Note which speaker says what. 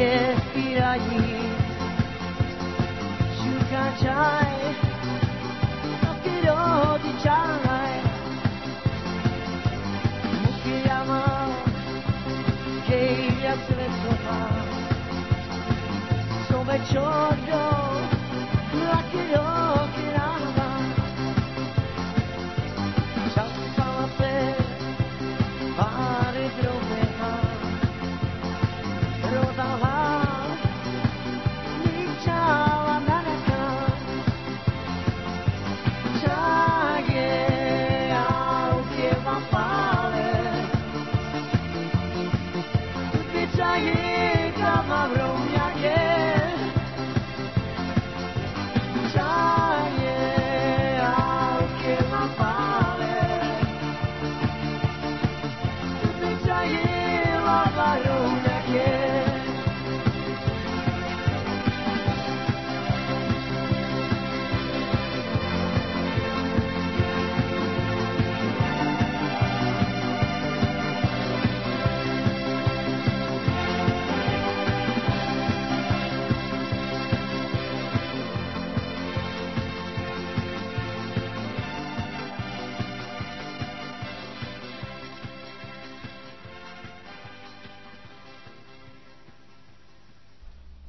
Speaker 1: Some čordo Taky